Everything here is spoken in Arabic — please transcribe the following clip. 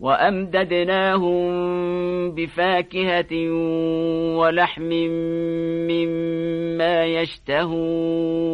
وأمددناهم بفاكهة ولحم مما يشتهون.